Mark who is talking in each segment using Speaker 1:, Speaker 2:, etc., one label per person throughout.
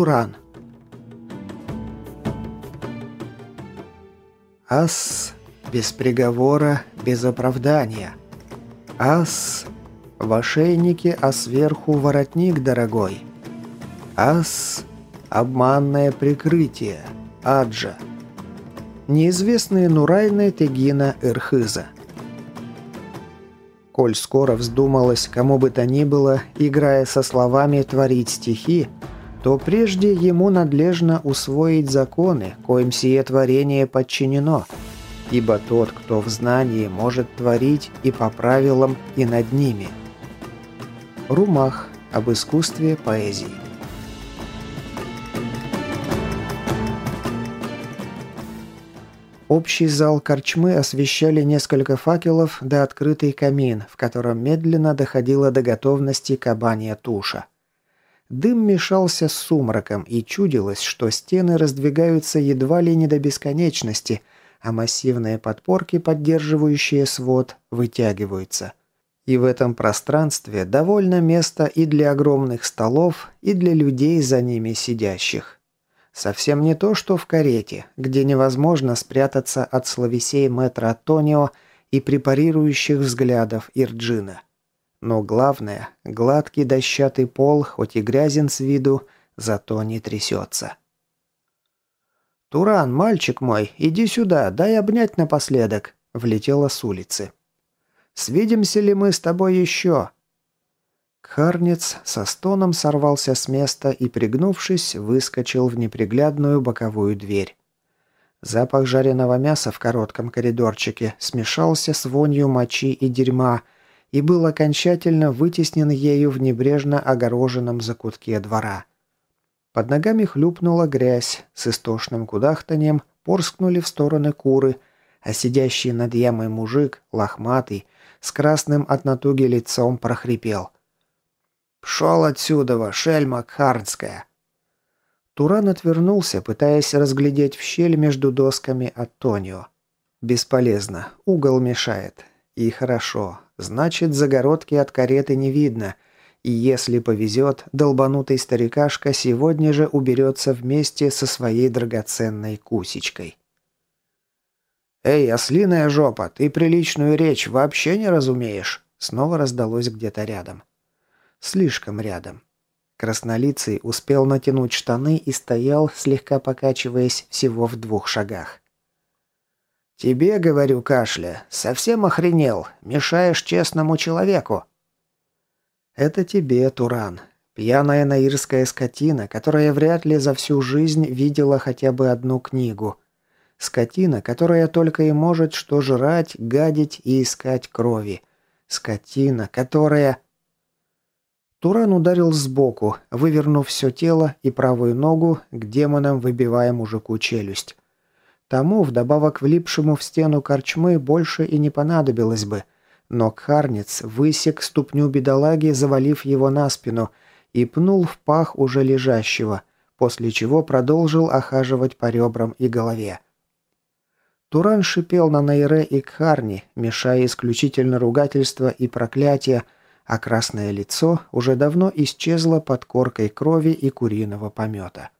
Speaker 1: Туран. Ас без приговора, без оправдания. Ас в ошейнике, а сверху воротник дорогой. Ас обманное прикрытие. Аджа. Неизвестные Нурайны Тегина Эрхыза. Коль скоро вздумалось кому бы то ни было, играя со словами творить стихи, то прежде ему надлежно усвоить законы, коим сие творение подчинено, ибо тот, кто в знании может творить и по правилам, и над ними. Румах об искусстве поэзии. Общий зал корчмы освещали несколько факелов да открытый камин, в котором медленно доходило до готовности кабанья туша. Дым мешался с сумраком, и чудилось, что стены раздвигаются едва ли не до бесконечности, а массивные подпорки, поддерживающие свод, вытягиваются. И в этом пространстве довольно места и для огромных столов, и для людей за ними сидящих. Совсем не то, что в карете, где невозможно спрятаться от словесей мэтра Тонио и препарирующих взглядов Ирджина. Но главное, гладкий дощатый пол, хоть и грязен с виду, зато не трясется. «Туран, мальчик мой, иди сюда, дай обнять напоследок», — влетела с улицы. «Свидимся ли мы с тобой еще?» Харнец со стоном сорвался с места и, пригнувшись, выскочил в неприглядную боковую дверь. Запах жареного мяса в коротком коридорчике смешался с вонью мочи и дерьма и был окончательно вытеснен ею в небрежно огороженном закутке двора. Под ногами хлюпнула грязь, с истошным кудахтанием порскнули в стороны куры, а сидящий над ямой мужик, лохматый, с красным от натуги лицом прохрипел – «Пшел отсюда, шельма Харнская!» Туран отвернулся, пытаясь разглядеть в щель между досками Антонио. «Бесполезно. Угол мешает. И хорошо. Значит, загородки от кареты не видно. И если повезет, долбанутый старикашка сегодня же уберется вместе со своей драгоценной кусечкой». «Эй, ослиная жопа, ты приличную речь вообще не разумеешь?» Снова раздалось где-то рядом. Слишком рядом. Краснолицый успел натянуть штаны и стоял, слегка покачиваясь, всего в двух шагах. «Тебе, — говорю, кашля, — совсем охренел, мешаешь честному человеку». «Это тебе, Туран, пьяная наирская скотина, которая вряд ли за всю жизнь видела хотя бы одну книгу. Скотина, которая только и может что жрать, гадить и искать крови. Скотина, которая...» Туран ударил сбоку, вывернув все тело и правую ногу, к демонам выбивая мужику челюсть. Тому, вдобавок влипшему в стену корчмы, больше и не понадобилось бы. Но Кхарнец высек ступню бедолаги, завалив его на спину, и пнул в пах уже лежащего, после чего продолжил охаживать по ребрам и голове. Туран шипел на Найре и Кхарни, мешая исключительно ругательства и проклятия, а красное лицо уже давно исчезло под коркой крови и куриного помета.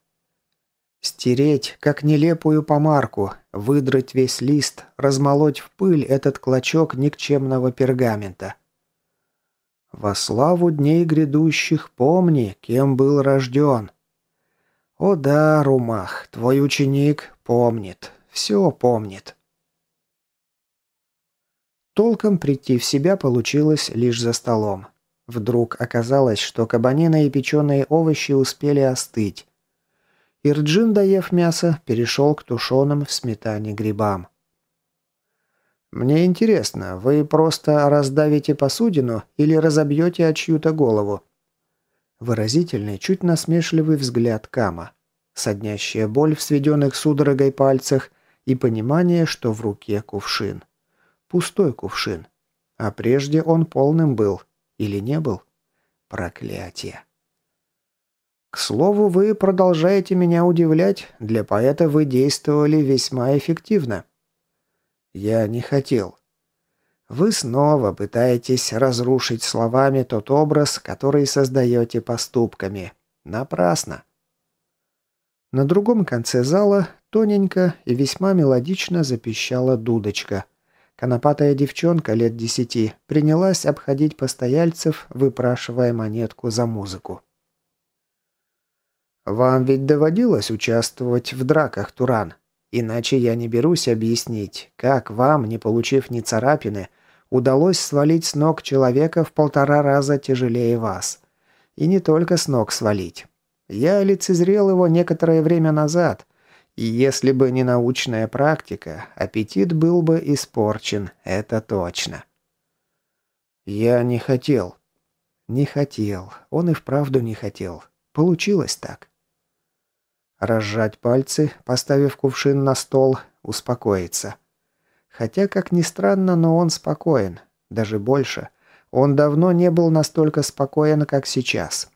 Speaker 1: Стереть, как нелепую помарку, выдрать весь лист, размолоть в пыль этот клочок никчемного пергамента. Во славу дней грядущих помни, кем был рожден. О да, Румах, твой ученик помнит, все помнит. Толком прийти в себя получилось лишь за столом. Вдруг оказалось, что кабанина и печеные овощи успели остыть. Ирджин, доев мясо, перешел к тушеным в сметане грибам. «Мне интересно, вы просто раздавите посудину или разобьете о чью-то голову?» Выразительный, чуть насмешливый взгляд Кама. Соднящая боль в сведенных судорогой пальцах и понимание, что в руке кувшин. Пустой кувшин. А прежде он полным был. Или не был? Проклятие. К слову, вы продолжаете меня удивлять. Для поэта вы действовали весьма эффективно. Я не хотел. Вы снова пытаетесь разрушить словами тот образ, который создаете поступками. Напрасно. На другом конце зала тоненько и весьма мелодично запищала дудочка. Конопатая девчонка лет десяти принялась обходить постояльцев, выпрашивая монетку за музыку. «Вам ведь доводилось участвовать в драках, Туран. Иначе я не берусь объяснить, как вам, не получив ни царапины, удалось свалить с ног человека в полтора раза тяжелее вас. И не только с ног свалить. Я лицезрел его некоторое время назад, и если бы не научная практика, аппетит был бы испорчен, это точно. Я не хотел. Не хотел. Он и вправду не хотел. Получилось так. Разжать пальцы, поставив кувшин на стол, успокоиться. Хотя, как ни странно, но он спокоен. Даже больше. Он давно не был настолько спокоен, как сейчас.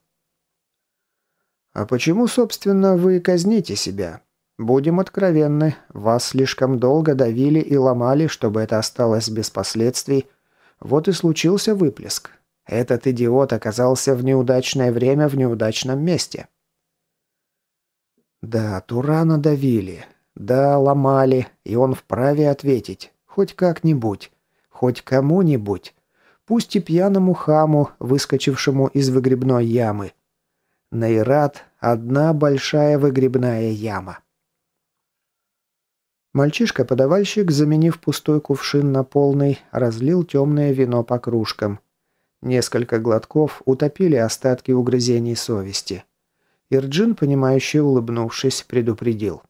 Speaker 1: «А почему, собственно, вы казните себя? Будем откровенны, вас слишком долго давили и ломали, чтобы это осталось без последствий. Вот и случился выплеск. Этот идиот оказался в неудачное время в неудачном месте». Да, Турана давили. Да, ломали, и он вправе ответить. Хоть как-нибудь. Хоть кому-нибудь. Пусть и пьяному хаму, выскочившему из выгребной ямы. Найрат – одна большая выгребная яма. Мальчишка-подавальщик, заменив пустой кувшин на полный, разлил темное вино по кружкам. Несколько глотков утопили остатки угрызений совести. Ирджин, понимающе улыбнувшись, предупредил.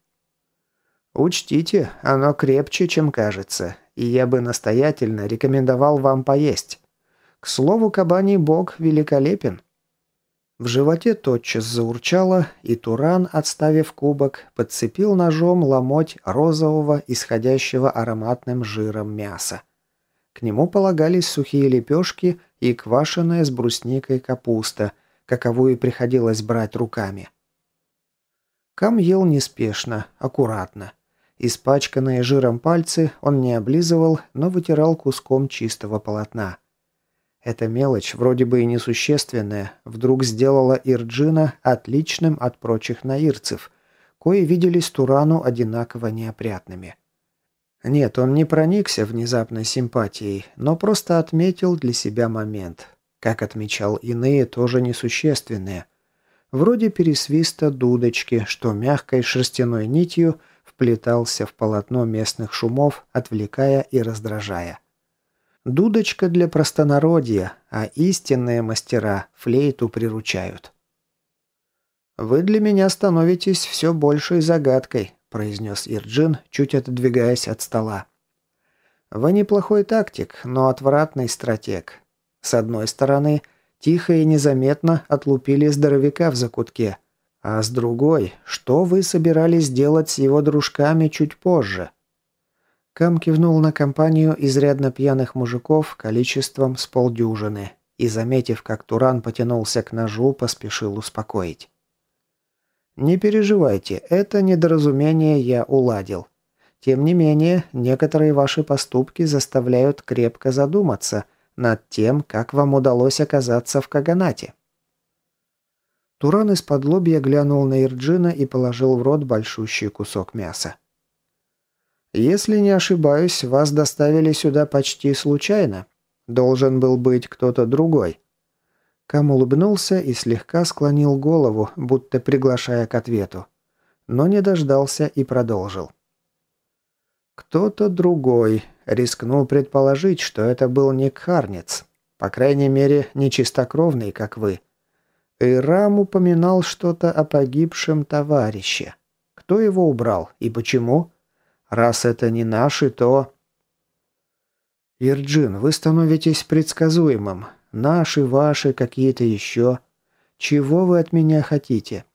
Speaker 1: «Учтите, оно крепче, чем кажется, и я бы настоятельно рекомендовал вам поесть. К слову, кабаний бог великолепен. В животе тотчас заурчало, и Туран, отставив кубок, подцепил ножом ломоть розового, исходящего ароматным жиром мяса. К нему полагались сухие лепешки и квашеная с брусникой капуста, каковую приходилось брать руками. Кам ел неспешно, аккуратно. Испачканные жиром пальцы он не облизывал, но вытирал куском чистого полотна. Эта мелочь, вроде бы и несущественная, вдруг сделала Ирджина отличным от прочих наирцев, кои виделись Турану одинаково неопрятными. Нет, он не проникся внезапной симпатией, но просто отметил для себя момент. Как отмечал иные, тоже несущественные. Вроде пересвиста дудочки, что мягкой шерстяной нитью вплетался в полотно местных шумов, отвлекая и раздражая. Дудочка для простонародья, а истинные мастера флейту приручают. «Вы для меня становитесь все большей загадкой», – произнес Ирджин, чуть отодвигаясь от стола. «Вы неплохой тактик, но отвратный стратег. С одной стороны, тихо и незаметно отлупили здоровяка в закутке, а с другой, что вы собирались делать с его дружками чуть позже? Кам кивнул на компанию изрядно пьяных мужиков количеством с полдюжины и, заметив, как Туран потянулся к ножу, поспешил успокоить. «Не переживайте, это недоразумение я уладил. Тем не менее, некоторые ваши поступки заставляют крепко задуматься над тем, как вам удалось оказаться в Каганате». Туран из-под лобья глянул на Ирджина и положил в рот большущий кусок мяса. Если не ошибаюсь, вас доставили сюда почти случайно. Должен был быть кто-то другой». Кам улыбнулся и слегка склонил голову, будто приглашая к ответу. Но не дождался и продолжил. «Кто-то другой. Рискнул предположить, что это был не Кхарнец. По крайней мере, не чистокровный, как вы. Ирам упоминал что-то о погибшем товарище. Кто его убрал и почему?» Раз это не наши, то...» «Ирджин, вы становитесь предсказуемым. Наши, ваши, какие-то еще. Чего вы от меня хотите?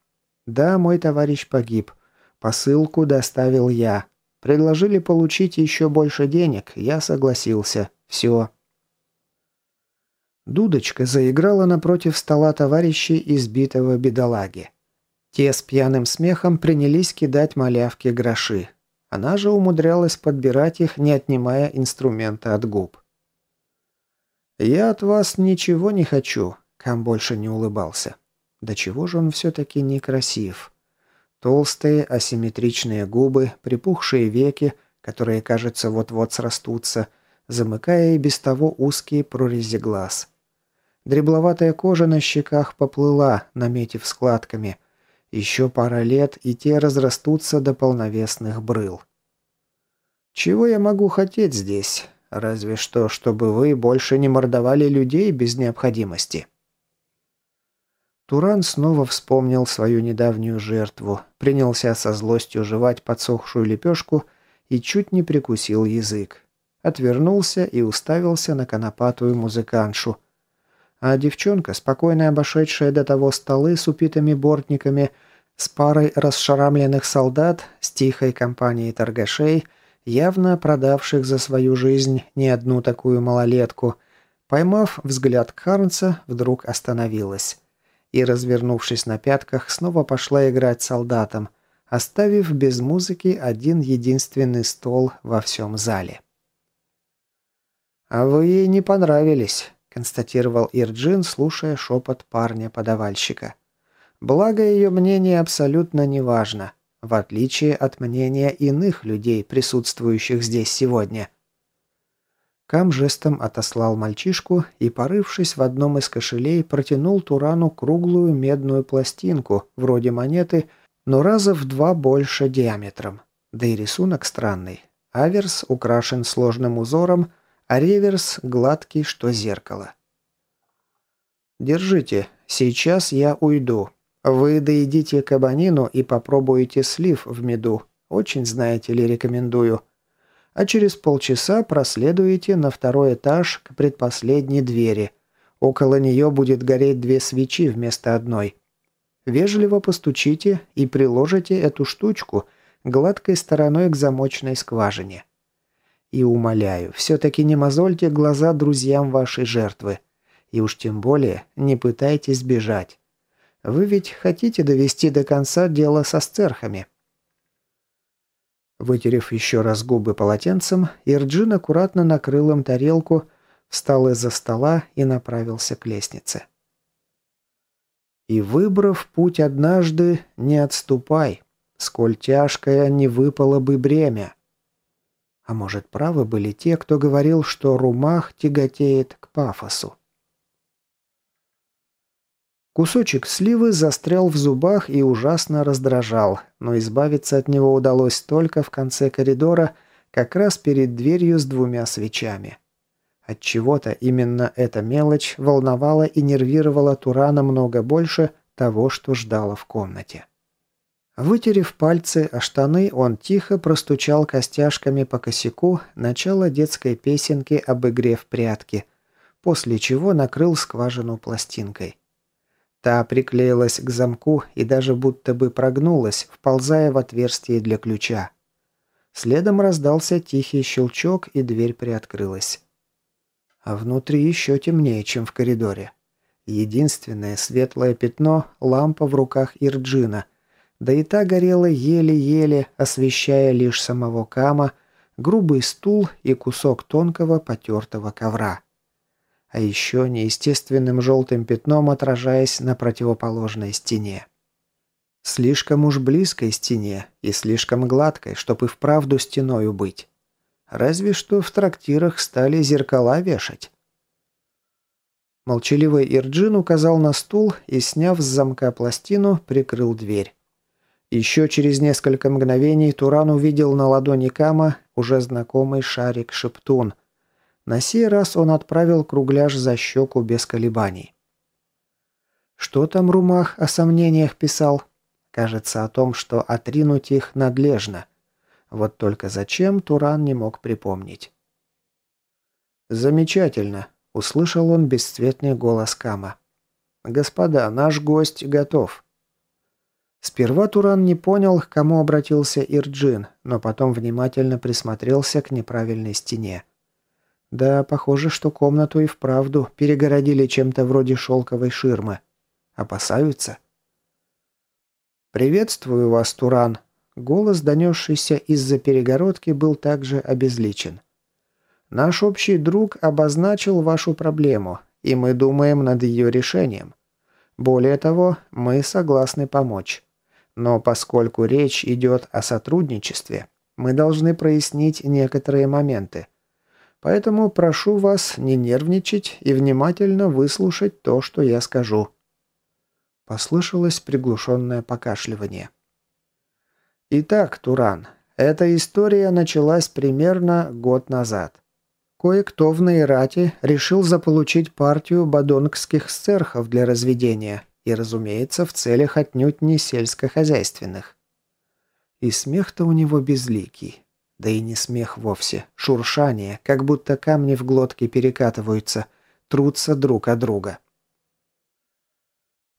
Speaker 1: Да, мой товарищ погиб. Посылку доставил я. Предложили получить еще больше денег. Я согласился. Все». Дудочка заиграла напротив стола товарищей избитого бедолаги. Те с пьяным смехом принялись кидать малявки гроши. Она же умудрялась подбирать их, не отнимая инструмента от губ. «Я от вас ничего не хочу», — Кам больше не улыбался. «Да чего же он все-таки некрасив? Толстые асимметричные губы, припухшие веки, которые, кажется, вот-вот срастутся, замыкая и без того узкие прорези глаз. Дребловатая кожа на щеках поплыла, наметив складками. Еще пара лет, и те разрастутся до полновесных брыл. Чего я могу хотеть здесь? Разве что, чтобы вы больше не мордовали людей без необходимости. Туран снова вспомнил свою недавнюю жертву, принялся со злостью жевать подсохшую лепешку и чуть не прикусил язык. Отвернулся и уставился на конопатую музыканшу. А девчонка, спокойно обошедшая до того столы с упитыми бортниками, с парой расшарамленных солдат, с тихой компанией торгашей, явно продавших за свою жизнь не одну такую малолетку, поймав взгляд Карнца, вдруг остановилась и, развернувшись на пятках, снова пошла играть солдатам, оставив без музыки один единственный стол во всем зале. «А вы ей не понравились», – констатировал Ирджин, слушая шепот парня-подавальщика. «Благо ее мнение абсолютно неважно, в отличие от мнения иных людей, присутствующих здесь сегодня». Кам жестом отослал мальчишку и, порывшись в одном из кошелей, протянул Турану круглую медную пластинку, вроде монеты, но раза в два больше диаметром. Да и рисунок странный. Аверс украшен сложным узором, а реверс гладкий, что зеркало. «Держите, сейчас я уйду. Вы доедите кабанину и попробуйте слив в меду. Очень, знаете ли, рекомендую а через полчаса проследуете на второй этаж к предпоследней двери. Около нее будет гореть две свечи вместо одной. Вежливо постучите и приложите эту штучку гладкой стороной к замочной скважине. И умоляю, все-таки не мозольте глаза друзьям вашей жертвы. И уж тем более не пытайтесь бежать. Вы ведь хотите довести до конца дело со сцерхами. Вытерев еще раз губы полотенцем, Ирджин аккуратно накрыл им тарелку, встал из-за стола и направился к лестнице. «И выбрав путь однажды, не отступай, сколь тяжкое не выпало бы бремя». А может, правы были те, кто говорил, что румах тяготеет к пафосу? Кусочек сливы застрял в зубах и ужасно раздражал, но избавиться от него удалось только в конце коридора, как раз перед дверью с двумя свечами. Отчего-то именно эта мелочь волновала и нервировала Турана много больше того, что ждала в комнате. Вытерев пальцы о штаны, он тихо простучал костяшками по косяку начало детской песенки об игре в прятки, после чего накрыл скважину пластинкой. Та приклеилась к замку и даже будто бы прогнулась, вползая в отверстие для ключа. Следом раздался тихий щелчок, и дверь приоткрылась. А внутри еще темнее, чем в коридоре. Единственное светлое пятно – лампа в руках Ирджина. Да и та горела еле-еле, освещая лишь самого Кама, грубый стул и кусок тонкого потертого ковра а еще неестественным желтым пятном отражаясь на противоположной стене. Слишком уж близкой стене и слишком гладкой, чтобы и вправду стеною быть. Разве что в трактирах стали зеркала вешать. Молчаливый Ирджин указал на стул и, сняв с замка пластину, прикрыл дверь. Еще через несколько мгновений Туран увидел на ладони Кама уже знакомый шарик-шептун, на сей раз он отправил кругляш за щеку без колебаний. Что там Румах о сомнениях писал? Кажется, о том, что отринуть их надлежно. Вот только зачем, Туран не мог припомнить. «Замечательно», — услышал он бесцветный голос Кама. «Господа, наш гость готов». Сперва Туран не понял, к кому обратился Ирджин, но потом внимательно присмотрелся к неправильной стене. Да, похоже, что комнату и вправду перегородили чем-то вроде шелковой ширмы. Опасаются? «Приветствую вас, Туран!» Голос, донесшийся из-за перегородки, был также обезличен. «Наш общий друг обозначил вашу проблему, и мы думаем над ее решением. Более того, мы согласны помочь. Но поскольку речь идет о сотрудничестве, мы должны прояснить некоторые моменты. Поэтому прошу вас не нервничать и внимательно выслушать то, что я скажу». Послышалось приглушенное покашливание. «Итак, Туран, эта история началась примерно год назад. Кое-кто в Нейрате решил заполучить партию бадонгских сцерхов для разведения, и, разумеется, в целях отнюдь не сельскохозяйственных. И смех-то у него безликий. Да и не смех вовсе. Шуршание, как будто камни в глотке перекатываются, трутся друг от друга.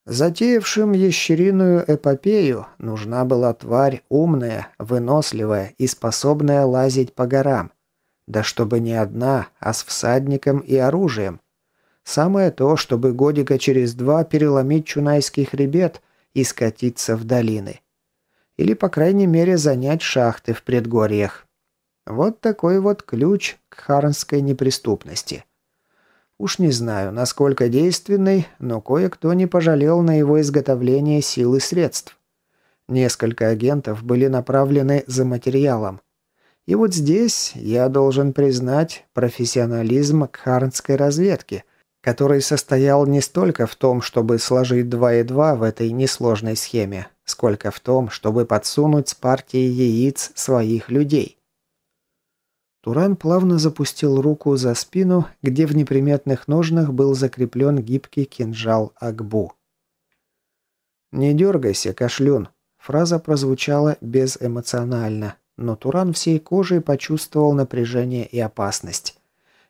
Speaker 1: Затеявшим ящериную эпопею нужна была тварь умная, выносливая и способная лазить по горам. Да чтобы не одна, а с всадником и оружием. Самое то, чтобы годика через два переломить Чунайский хребет и скатиться в долины. Или, по крайней мере, занять шахты в предгорьях. Вот такой вот ключ к харнской неприступности. Уж не знаю, насколько действенный, но кое-кто не пожалел на его изготовление сил и средств. Несколько агентов были направлены за материалом. И вот здесь я должен признать профессионализм кхарнской разведки, который состоял не столько в том, чтобы сложить два и два в этой несложной схеме, сколько в том, чтобы подсунуть с партией яиц своих людей. Туран плавно запустил руку за спину, где в неприметных ножнах был закреплен гибкий кинжал Акбу. «Не дергайся, кашлюн», – фраза прозвучала безэмоционально, но Туран всей кожей почувствовал напряжение и опасность.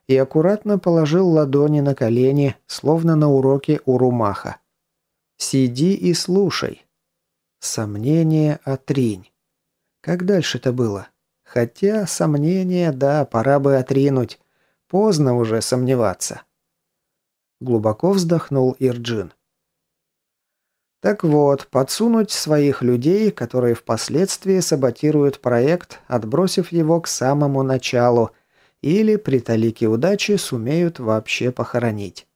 Speaker 1: И аккуратно положил ладони на колени, словно на уроке у Румаха. «Сиди и слушай». Сомнение отринь. Как дальше-то было? Хотя сомнения, да, пора бы отринуть. Поздно уже сомневаться. Глубоко вздохнул Ирджин. Так вот, подсунуть своих людей, которые впоследствии саботируют проект, отбросив его к самому началу, или при талике удачи сумеют вообще похоронить.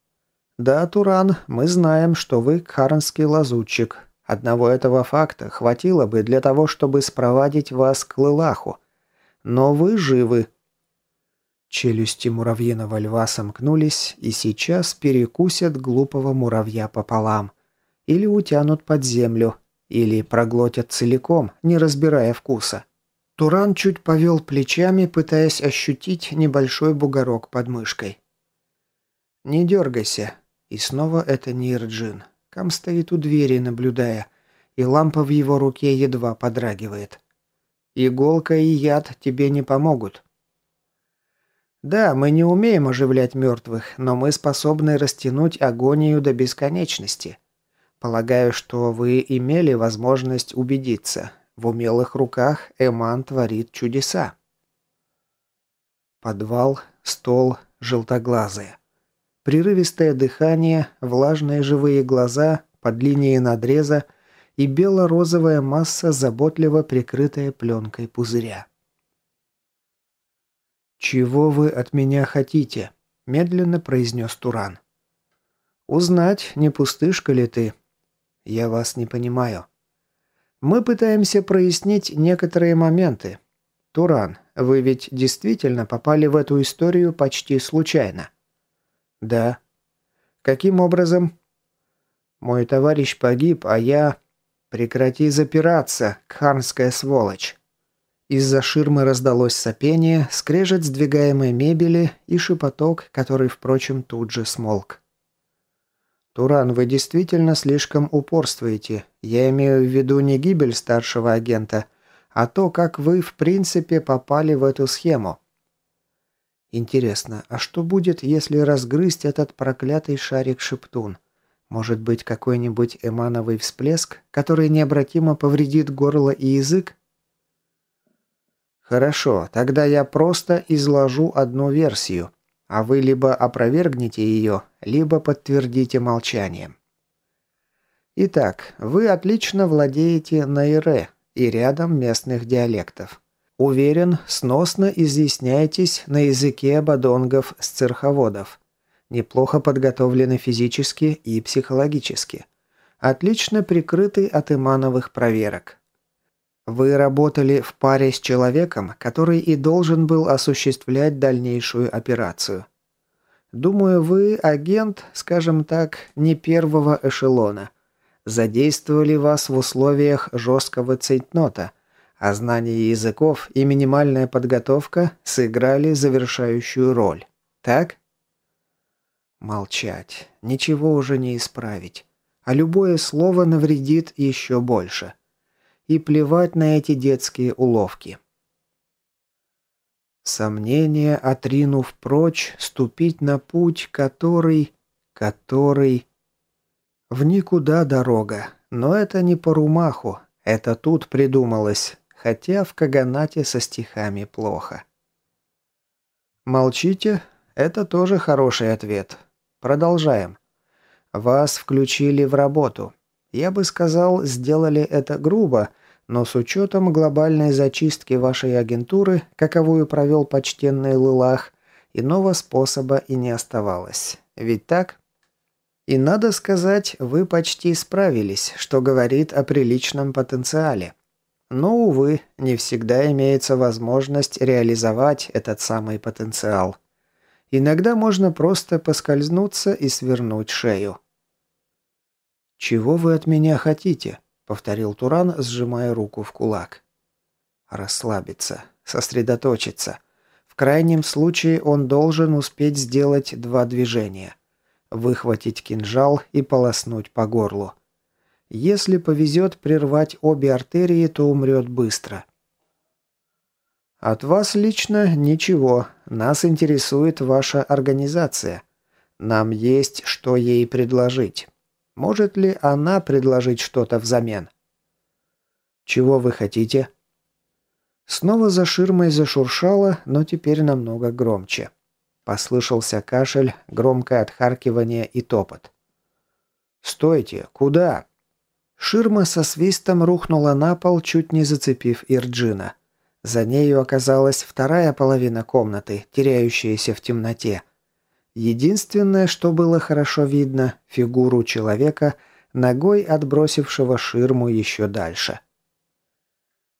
Speaker 1: Да, Туран, мы знаем, что вы кхаранский лазутчик. Одного этого факта хватило бы для того, чтобы спровадить вас к Лылаху. Но вы живы». Челюсти муравьиного льва сомкнулись и сейчас перекусят глупого муравья пополам. Или утянут под землю, или проглотят целиком, не разбирая вкуса. Туран чуть повел плечами, пытаясь ощутить небольшой бугорок под мышкой. «Не дергайся». И снова это не Ирджин. Кам стоит у двери, наблюдая, и лампа в его руке едва подрагивает. Иголка и яд тебе не помогут. Да, мы не умеем оживлять мертвых, но мы способны растянуть агонию до бесконечности. Полагаю, что вы имели возможность убедиться. В умелых руках Эман творит чудеса. Подвал, стол, желтоглазые. Прерывистое дыхание, влажные живые глаза под линией надреза – и бело-розовая масса, заботливо прикрытая пленкой пузыря. «Чего вы от меня хотите?» – медленно произнес Туран. «Узнать, не пустышка ли ты?» «Я вас не понимаю. Мы пытаемся прояснить некоторые моменты. Туран, вы ведь действительно попали в эту историю почти случайно?» «Да». «Каким образом?» «Мой товарищ погиб, а я...» «Прекрати запираться, кхарнская сволочь!» Из-за ширмы раздалось сопение, скрежет сдвигаемой мебели и шепоток, который, впрочем, тут же смолк. «Туран, вы действительно слишком упорствуете. Я имею в виду не гибель старшего агента, а то, как вы, в принципе, попали в эту схему». «Интересно, а что будет, если разгрызть этот проклятый шарик-шептун? Может быть, какой-нибудь эмановый всплеск, который необратимо повредит горло и язык? Хорошо, тогда я просто изложу одну версию, а вы либо опровергнете ее, либо подтвердите молчанием. Итак, вы отлично владеете наире и рядом местных диалектов. Уверен, сносно изъясняетесь на языке бадонгов с цирховодов неплохо подготовлены физически и психологически. отлично прикрытый от имановых проверок. Вы работали в паре с человеком, который и должен был осуществлять дальнейшую операцию. Думаю, вы агент, скажем так, не первого эшелона. Задействовали вас в условиях жесткого цейтнота, а знание языков и минимальная подготовка сыграли завершающую роль. Так? Молчать. Ничего уже не исправить. А любое слово навредит еще больше и плевать на эти детские уловки. Сомнение, отринув прочь, ступить на путь, который... который... В никуда дорога, но это не по румаху, это тут придумалось, хотя в Каганате со стихами плохо. Молчите? Это тоже хороший ответ. Продолжаем. Вас включили в работу. Я бы сказал, сделали это грубо, но с учетом глобальной зачистки вашей агентуры, каковую провел почтенный Лылах, иного способа и не оставалось. Ведь так? И надо сказать, вы почти справились, что говорит о приличном потенциале. Но, увы, не всегда имеется возможность реализовать этот самый потенциал. Иногда можно просто поскользнуться и свернуть шею. «Чего вы от меня хотите?» — повторил Туран, сжимая руку в кулак. «Расслабиться, сосредоточиться. В крайнем случае он должен успеть сделать два движения. Выхватить кинжал и полоснуть по горлу. Если повезет прервать обе артерии, то умрет быстро». «От вас лично ничего. Нас интересует ваша организация. Нам есть что ей предложить». Может ли она предложить что-то взамен? «Чего вы хотите?» Снова за ширмой зашуршало, но теперь намного громче. Послышался кашель, громкое отхаркивание и топот. «Стойте! Куда?» Ширма со свистом рухнула на пол, чуть не зацепив Ирджина. За нею оказалась вторая половина комнаты, теряющаяся в темноте. Единственное, что было хорошо видно – фигуру человека, ногой отбросившего ширму еще дальше.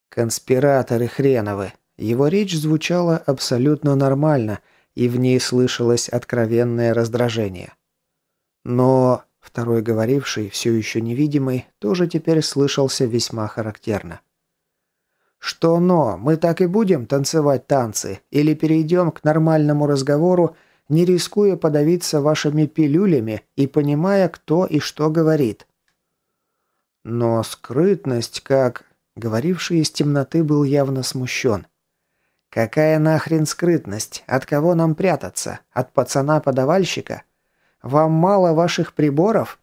Speaker 1: «Конспираторы хреновы!» Его речь звучала абсолютно нормально, и в ней слышалось откровенное раздражение. Но второй говоривший, все еще невидимый, тоже теперь слышался весьма характерно. «Что но? Мы так и будем танцевать танцы? Или перейдем к нормальному разговору не рискуя подавиться вашими пилюлями и понимая, кто и что говорит. Но скрытность как... Говоривший из темноты был явно смущен. «Какая нахрен скрытность? От кого нам прятаться? От пацана-подавальщика? Вам мало ваших приборов?»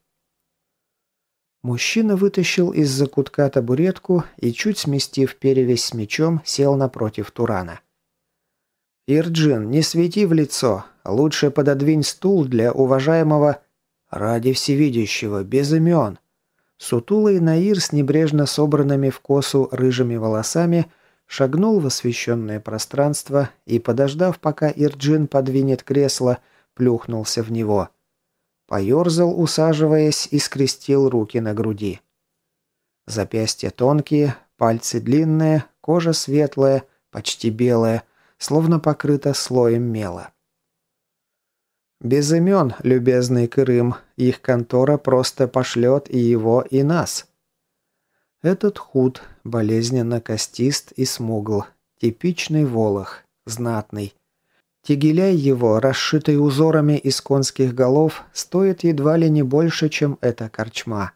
Speaker 1: Мужчина вытащил из-за кутка табуретку и, чуть сместив перевязь с мечом, сел напротив Турана. «Ирджин, не свети в лицо. Лучше пододвинь стул для уважаемого... Ради всевидящего, без имен. Сутулый Наир с небрежно собранными в косу рыжими волосами шагнул в освещенное пространство и, подождав, пока Ирджин подвинет кресло, плюхнулся в него. Поерзал, усаживаясь, и скрестил руки на груди. Запястья тонкие, пальцы длинные, кожа светлая, почти белая, словно покрыта слоем мела. Без имен, любезный Крым, их контора просто пошлет и его, и нас. Этот худ, болезненно костист и смугл, типичный волох, знатный. Тегеляй его, расшитый узорами из конских голов, стоит едва ли не больше, чем эта корчма.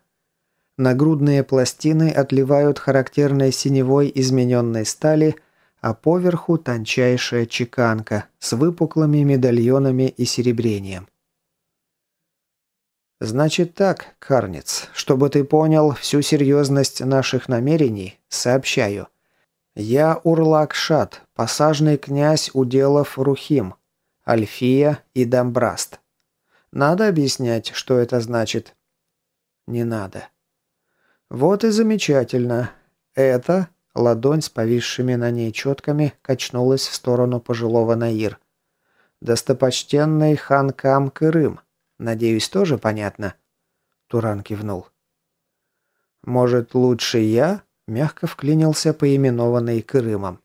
Speaker 1: Нагрудные пластины отливают характерной синевой измененной стали – а поверху тончайшая чеканка с выпуклыми медальонами и серебрением. «Значит так, Карниц, чтобы ты понял всю серьезность наших намерений, сообщаю. Я Урлак Шат, посажный князь уделов Рухим, Альфия и Дамбраст. Надо объяснять, что это значит?» «Не надо». «Вот и замечательно. Это Ладонь с повисшими на ней четками качнулась в сторону пожилого Наир. «Достопочтенный хан Кам Кырым. Надеюсь, тоже понятно?» Туран кивнул. Может, лучше я?» – мягко вклинился поименованный Крымом.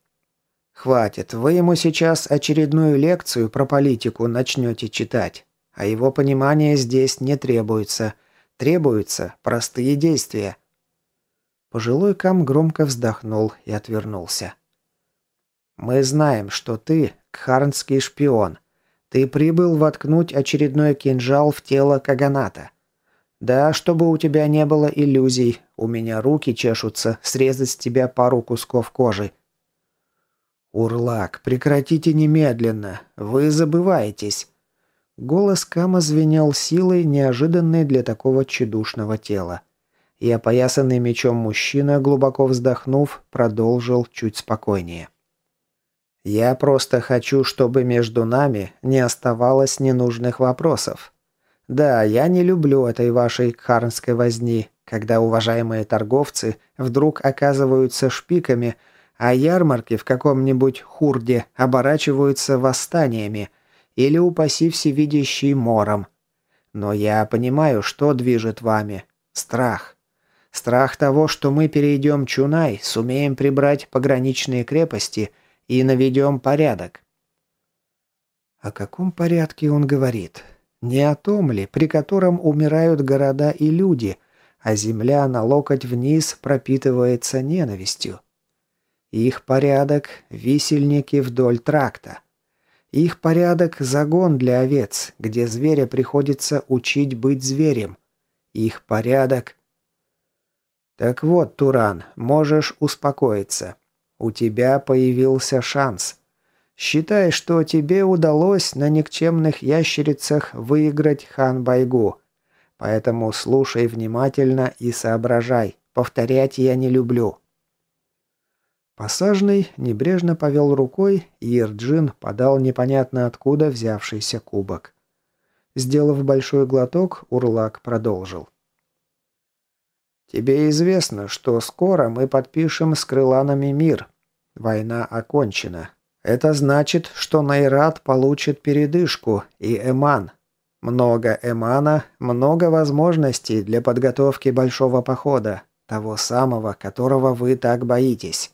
Speaker 1: «Хватит, вы ему сейчас очередную лекцию про политику начнете читать, а его понимание здесь не требуется. Требуются простые действия». Пожилой Кам громко вздохнул и отвернулся. «Мы знаем, что ты кхарнский шпион. Ты прибыл воткнуть очередной кинжал в тело Каганата. Да, чтобы у тебя не было иллюзий, у меня руки чешутся срезать с тебя пару кусков кожи. «Урлак, прекратите немедленно! Вы забываетесь!» Голос Кама звенел силой, неожиданной для такого чудушного тела. И опоясанный мечом мужчина, глубоко вздохнув, продолжил чуть спокойнее. «Я просто хочу, чтобы между нами не оставалось ненужных вопросов. Да, я не люблю этой вашей кхарнской возни, когда уважаемые торговцы вдруг оказываются шпиками – а ярмарки в каком-нибудь хурде оборачиваются восстаниями или, упаси всевидящий, мором. Но я понимаю, что движет вами. Страх. Страх того, что мы перейдем Чунай, сумеем прибрать пограничные крепости и наведем порядок. О каком порядке он говорит? Не о том ли, при котором умирают города и люди, а земля на локоть вниз пропитывается ненавистью? Их порядок – висельники вдоль тракта. Их порядок – загон для овец, где зверя приходится учить быть зверем. Их порядок... Так вот, Туран, можешь успокоиться. У тебя появился шанс. Считай, что тебе удалось на никчемных ящерицах выиграть хан Байгу. Поэтому слушай внимательно и соображай. Повторять я не люблю. Посажный небрежно повел рукой, и Ирджин подал непонятно откуда взявшийся кубок. Сделав большой глоток, Урлак продолжил. «Тебе известно, что скоро мы подпишем с крыланами мир. Война окончена. Это значит, что Найрат получит передышку и Эман. Много Эмана, много возможностей для подготовки большого похода, того самого, которого вы так боитесь.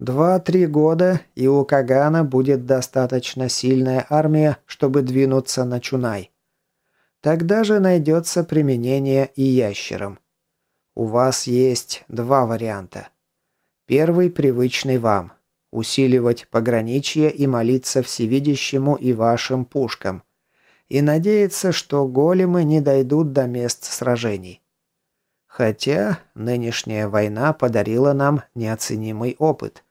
Speaker 1: Два-три года, и у Кагана будет достаточно сильная армия, чтобы двинуться на Чунай. Тогда же найдется применение и ящерам. У вас есть два варианта. Первый привычный вам. Усиливать пограничье и молиться всевидящему и вашим пушкам. И надеяться, что големы не дойдут до мест сражений. Хотя нынешняя война подарила нам неоценимый опыт.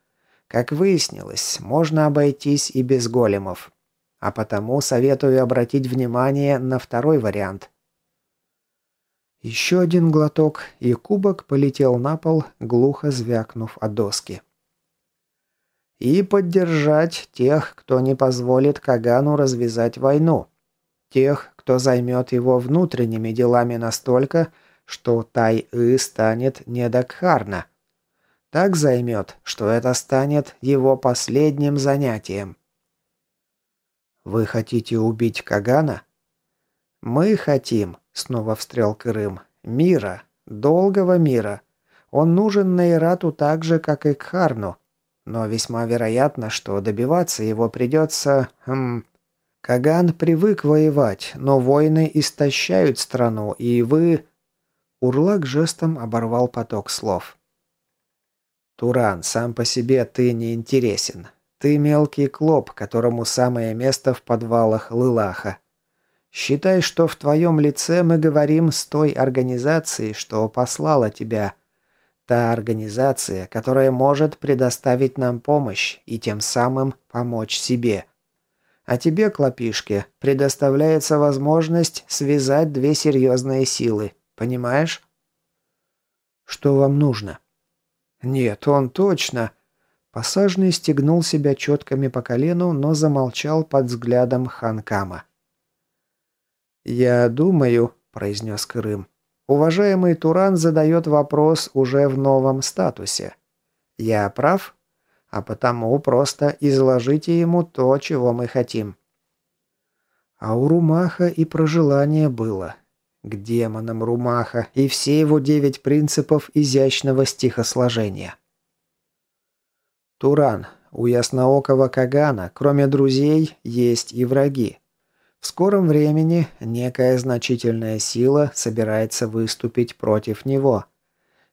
Speaker 1: Как выяснилось, можно обойтись и без големов. А потому советую обратить внимание на второй вариант. Еще один глоток, и кубок полетел на пол, глухо звякнув о доски. И поддержать тех, кто не позволит Кагану развязать войну. Тех, кто займет его внутренними делами настолько, что Тай-И станет недокхарна. Так займет, что это станет его последним занятием. «Вы хотите убить Кагана?» «Мы хотим», — снова встрял Крым, — «мира, долгого мира. Он нужен Нейрату так же, как и Кхарну. Но весьма вероятно, что добиваться его придется... Хм, Каган привык воевать, но войны истощают страну, и вы...» Урлак жестом оборвал поток слов. «Туран, сам по себе ты не интересен. Ты мелкий клоп, которому самое место в подвалах Лылаха. Считай, что в твоем лице мы говорим с той организацией, что послала тебя. Та организация, которая может предоставить нам помощь и тем самым помочь себе. А тебе, Клопишке, предоставляется возможность связать две серьезные силы. Понимаешь? Что вам нужно? Нет, он точно. Посажный стегнул себя четками по колену, но замолчал под взглядом Ханкама. «Я думаю», – произнес Крым, – «уважаемый Туран задает вопрос уже в новом статусе. Я прав? А потому просто изложите ему то, чего мы хотим». А у Румаха и про желание было. К демонам Румаха и все его девять принципов изящного стихосложения. Туран. У ясноокого Кагана, кроме друзей, есть и враги. В скором времени некая значительная сила собирается выступить против него.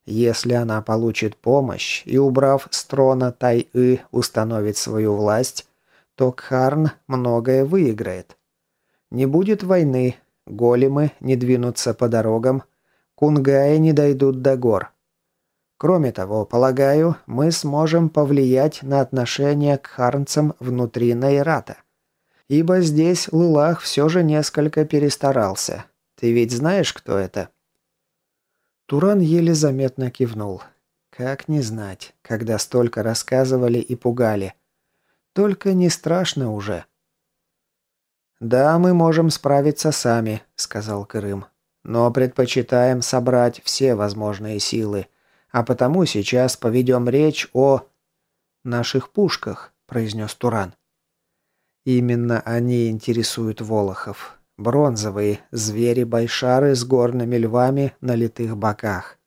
Speaker 1: Если она получит помощь и, убрав с трона Тай-ы, установит свою власть, то Кхарн многое выиграет. Не будет войны, големы не двинутся по дорогам, кунгаи не дойдут до гор. Кроме того, полагаю, мы сможем повлиять на отношение к харнцам внутри Найрата. Ибо здесь Лылах все же несколько перестарался. Ты ведь знаешь, кто это?» Туран еле заметно кивнул. Как не знать, когда столько рассказывали и пугали. Только не страшно уже. «Да, мы можем справиться сами», — сказал Крым. «Но предпочитаем собрать все возможные силы. А потому сейчас поведем речь о...» «Наших пушках», — произнес Туран. «Именно они интересуют Волохов. Бронзовые звери-байшары с горными львами на литых боках.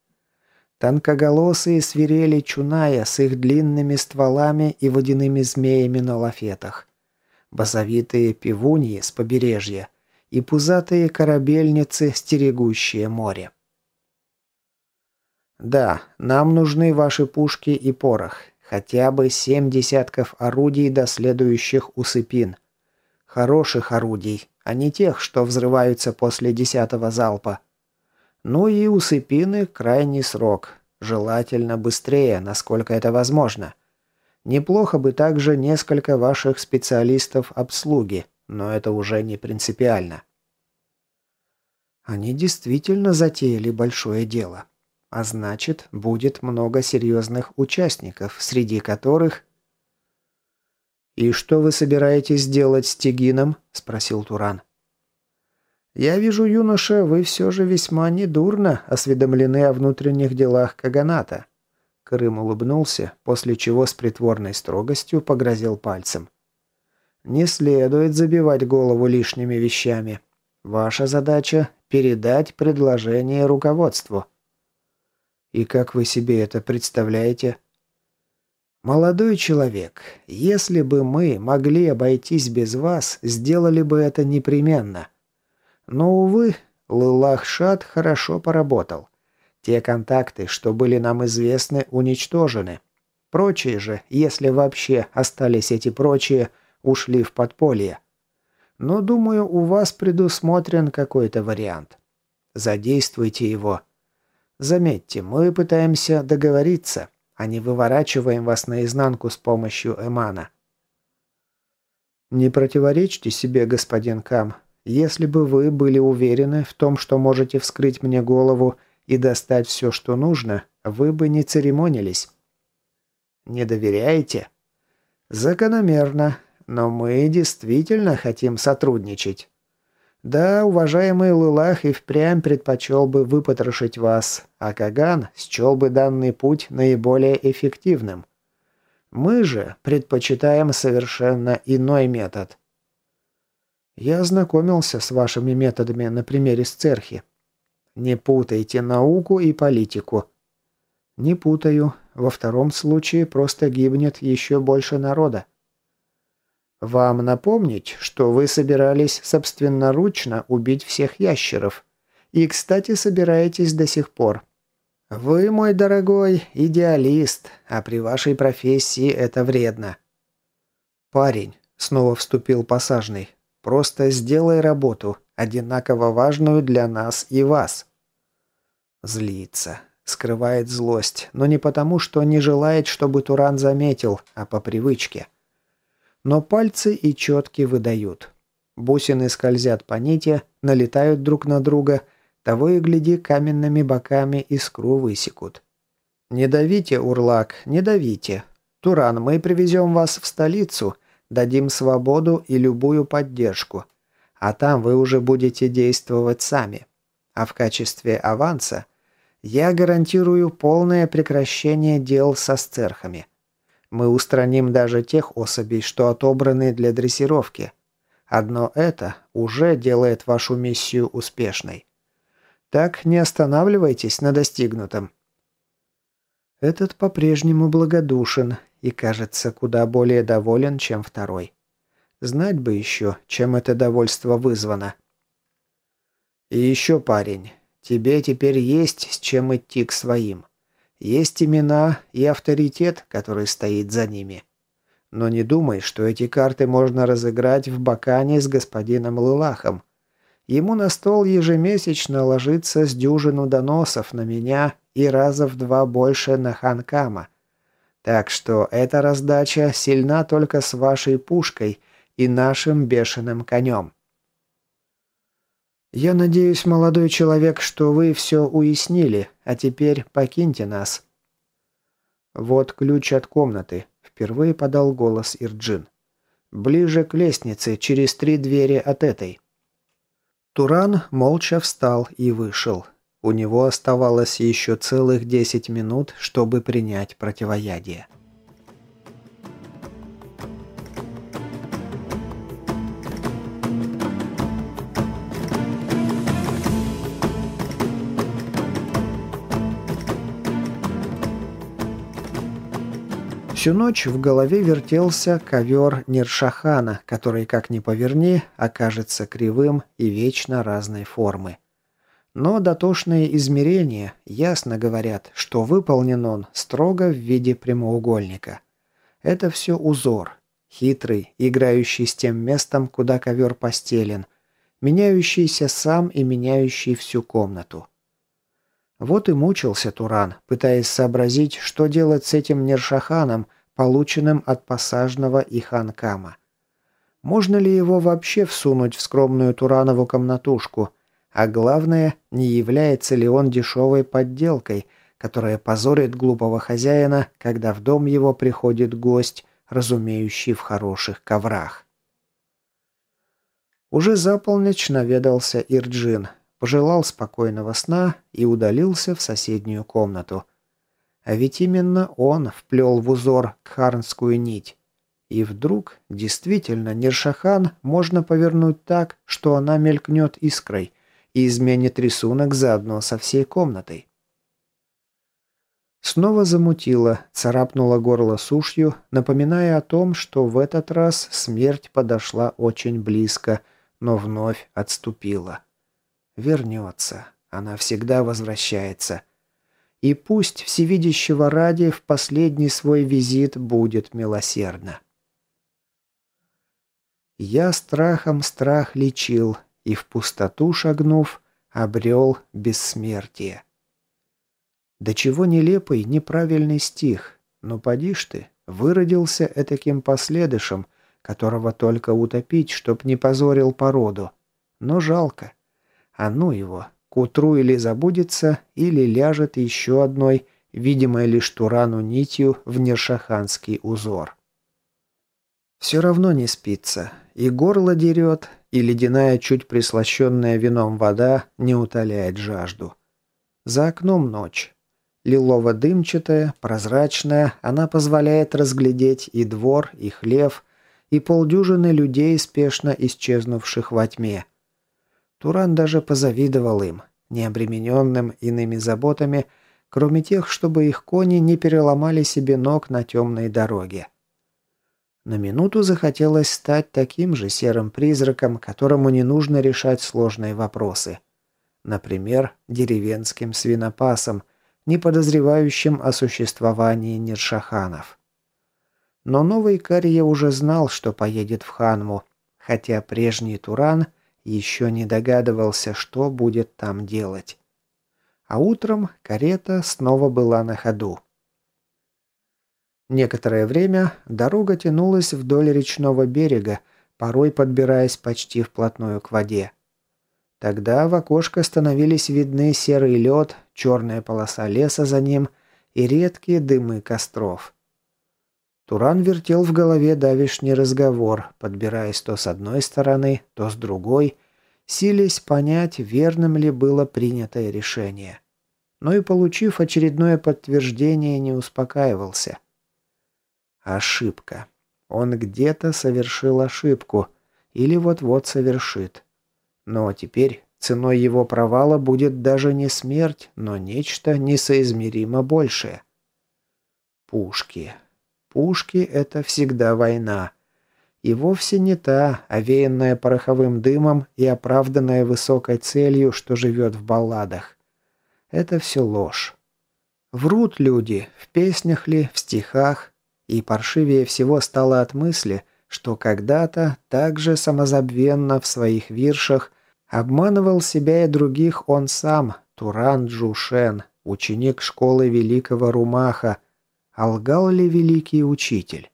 Speaker 1: Тонкоголосые свирели Чуная с их длинными стволами и водяными змеями на лафетах. Базовитые пивуньи с побережья и пузатые корабельницы, стерегущие море. Да, нам нужны ваши пушки и порох. Хотя бы семь десятков орудий до следующих усыпин. Хороших орудий, а не тех, что взрываются после десятого залпа. Ну и усыпины крайний срок. Желательно быстрее, насколько это возможно. Неплохо бы также несколько ваших специалистов обслуги, но это уже не принципиально. Они действительно затеяли большое дело. А значит, будет много серьезных участников, среди которых... «И что вы собираетесь делать с Тегином?» – спросил Туран. «Я вижу, юноша, вы все же весьма недурно осведомлены о внутренних делах Каганата». Крым улыбнулся, после чего с притворной строгостью погрозил пальцем. «Не следует забивать голову лишними вещами. Ваша задача – передать предложение руководству». И как вы себе это представляете? Молодой человек, если бы мы могли обойтись без вас, сделали бы это непременно. Но, увы, Лылахшат хорошо поработал. Те контакты, что были нам известны, уничтожены. Прочие же, если вообще остались эти прочие, ушли в подполье. Но, думаю, у вас предусмотрен какой-то вариант. Задействуйте его. Заметьте, мы пытаемся договориться, а не выворачиваем вас наизнанку с помощью Эмана. Не противоречьте себе, господин Кам. Если бы вы были уверены в том, что можете вскрыть мне голову и достать все, что нужно, вы бы не церемонились. Не доверяете? Закономерно, но мы действительно хотим сотрудничать. Да, уважаемый Лулах и впрямь предпочел бы выпотрошить вас, а Каган счел бы данный путь наиболее эффективным. Мы же предпочитаем совершенно иной метод. Я ознакомился с вашими методами на примере Сцерхи. Не путайте науку и политику. Не путаю. Во втором случае просто гибнет еще больше народа. Вам напомнить, что вы собирались собственноручно убить всех ящеров. И, кстати, собираетесь до сих пор. Вы, мой дорогой, идеалист, а при вашей профессии это вредно. Парень, снова вступил посажный, просто сделай работу, одинаково важную для нас и вас. Злится, скрывает злость, но не потому, что не желает, чтобы Туран заметил, а по привычке. Но пальцы и четки выдают. Бусины скользят по нити, налетают друг на друга, того и гляди, каменными боками искру высекут. «Не давите, Урлак, не давите. Туран, мы привезем вас в столицу, дадим свободу и любую поддержку. А там вы уже будете действовать сами. А в качестве аванса я гарантирую полное прекращение дел со сцерхами. Мы устраним даже тех особей, что отобраны для дрессировки. Одно это уже делает вашу миссию успешной. Так не останавливайтесь на достигнутом. Этот по-прежнему благодушен и, кажется, куда более доволен, чем второй. Знать бы еще, чем это довольство вызвано. И еще, парень, тебе теперь есть с чем идти к своим. Есть имена и авторитет, который стоит за ними. Но не думай, что эти карты можно разыграть в бакане с господином Лылахом. Ему на стол ежемесячно ложится с дюжину доносов на меня и раза в два больше на Ханкама. Так что эта раздача сильна только с вашей пушкой и нашим бешеным конем. Я надеюсь, молодой человек, что вы все уяснили, а теперь покиньте нас. Вот ключ от комнаты, впервые подал голос Ирджин. Ближе к лестнице, через три двери от этой. Туран молча встал и вышел. У него оставалось еще целых 10 минут, чтобы принять противоядие. Всю ночь в голове вертелся ковер Ниршахана, который, как ни поверни, окажется кривым и вечно разной формы. Но дотошные измерения ясно говорят, что выполнен он строго в виде прямоугольника. Это все узор, хитрый, играющий с тем местом, куда ковер постелен, меняющийся сам и меняющий всю комнату. Вот и мучился Туран, пытаясь сообразить, что делать с этим Нершаханом, полученным от посажного и ханкама. Можно ли его вообще всунуть в скромную Туранову комнатушку – а главное, не является ли он дешевой подделкой, которая позорит глупого хозяина, когда в дом его приходит гость, разумеющий в хороших коврах. Уже за полночь наведался Ирджин, пожелал спокойного сна и удалился в соседнюю комнату. А ведь именно он вплел в узор кхарнскую нить. И вдруг, действительно, Нершахан можно повернуть так, что она мелькнет искрой – и изменит рисунок заодно со всей комнатой. Снова замутило, царапнуло горло сушью, напоминая о том, что в этот раз смерть подошла очень близко, но вновь отступила. Вернется. Она всегда возвращается. И пусть всевидящего ради в последний свой визит будет милосердно. Я страхом страх лечил, и в пустоту шагнув, обрел бессмертие. До чего нелепый, неправильный стих, но поди ж ты, выродился этаким последышем, которого только утопить, чтоб не позорил породу. Но жалко. А ну его, к утру или забудется, или ляжет еще одной, видимой лишь Турану нитью в нершаханский узор. Все равно не спится, и горло дерет, и ледяная, чуть прислащенная вином вода не утоляет жажду. За окном ночь. Лилово-дымчатая, прозрачная, она позволяет разглядеть и двор, и хлев, и полдюжины людей, спешно исчезнувших во тьме. Туран даже позавидовал им, необремененным иными заботами, кроме тех, чтобы их кони не переломали себе ног на темной дороге. На минуту захотелось стать таким же серым призраком, которому не нужно решать сложные вопросы. Например, деревенским свинопасом, не подозревающим о существовании нершаханов. Но новый Карье уже знал, что поедет в Ханму, хотя прежний Туран еще не догадывался, что будет там делать. А утром карета снова была на ходу. Некоторое время дорога тянулась вдоль речного берега, порой подбираясь почти вплотную к воде. Тогда в окошко становились видны серый лед, черная полоса леса за ним и редкие дымы костров. Туран вертел в голове давишний разговор, подбираясь то с одной стороны, то с другой, силясь понять, верным ли было принятое решение. Но и получив очередное подтверждение, не успокаивался. Ошибка. Он где-то совершил ошибку. Или вот-вот совершит. Но теперь ценой его провала будет даже не смерть, но нечто несоизмеримо большее. Пушки. Пушки — это всегда война. И вовсе не та, овеянная пороховым дымом и оправданная высокой целью, что живет в балладах. Это все ложь. Врут люди, в песнях ли, в стихах, и паршивее всего стало от мысли, что когда-то так же самозабвенно в своих виршах обманывал себя и других он сам, Туран Джушен, ученик школы великого Румаха, а лгал ли великий учитель?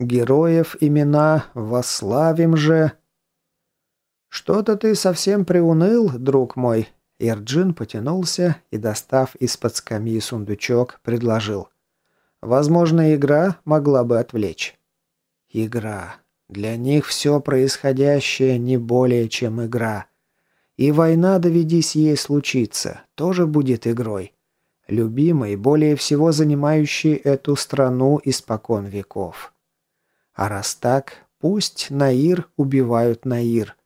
Speaker 1: Героев имена восславим же. Что-то ты совсем приуныл, друг мой. Ирджин потянулся и, достав из-под скамьи сундучок, предложил. Возможно, игра могла бы отвлечь. Игра. Для них все происходящее не более чем игра. И война, доведись ей случиться, тоже будет игрой. Любимой, более всего занимающей эту страну испокон веков. А раз так, пусть Наир убивают Наир.